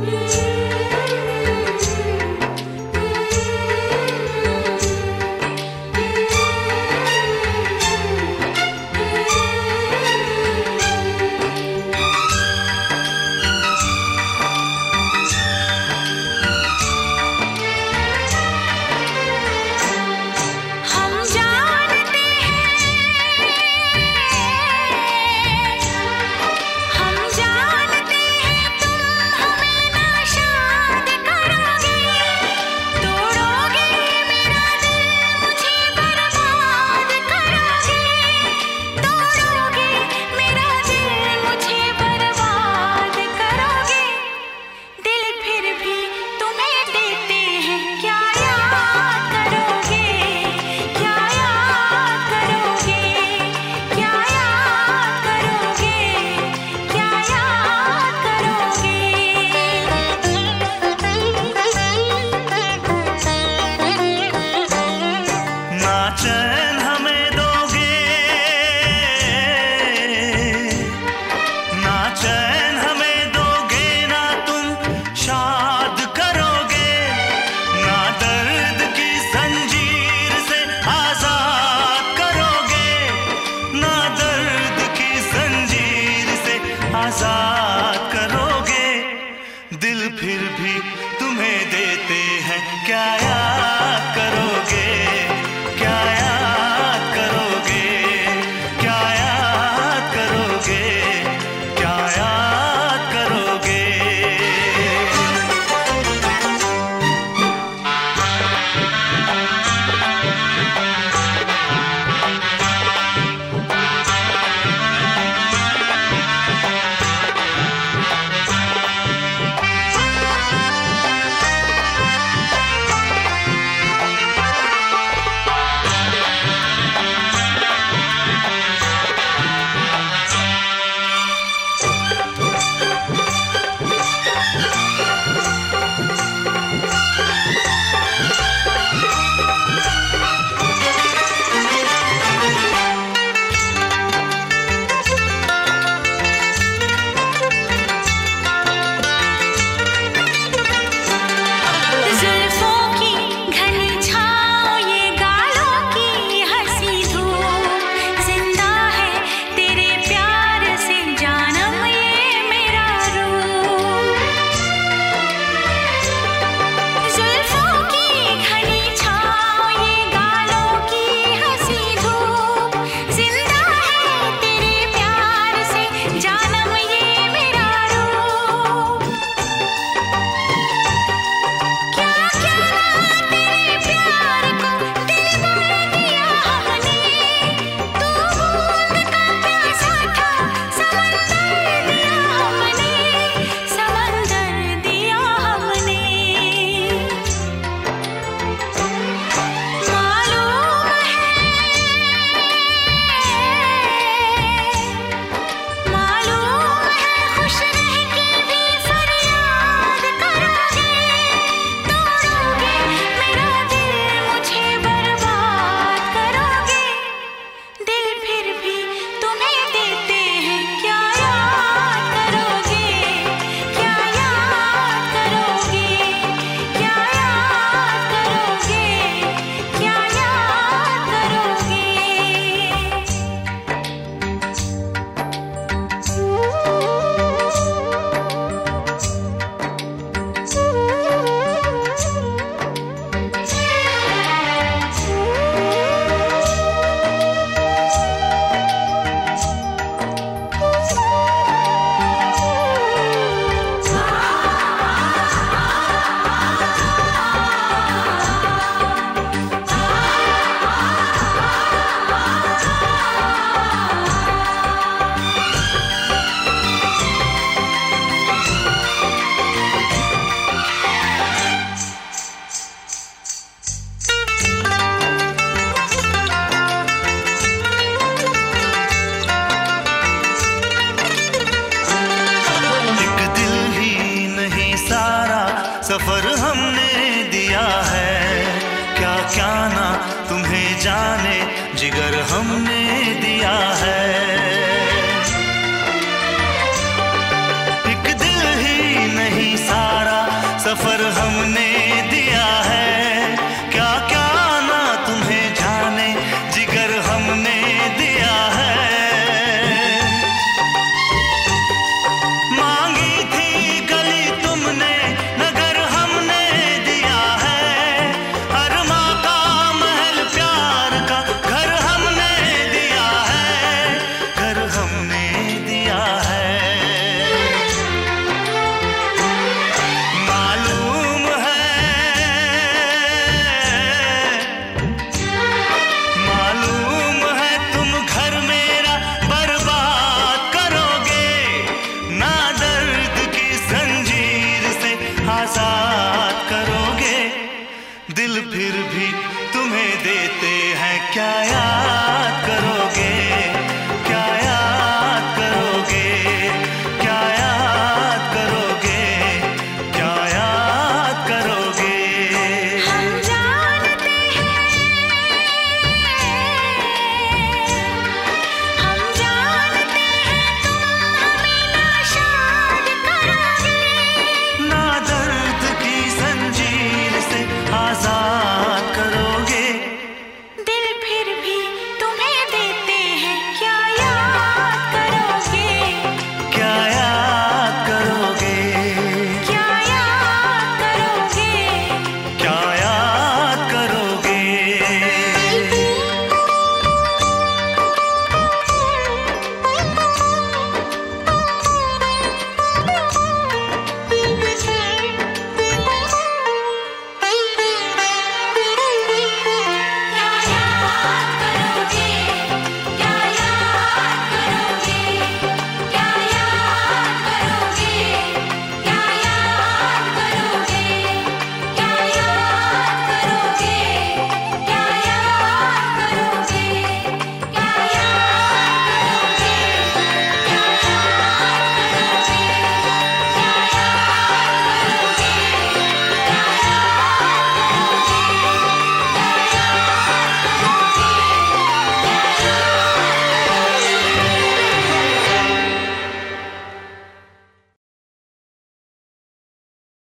Yeah. दिल फिर भी तुम्हें देते हैं। क्या याद करो सफ़र हमने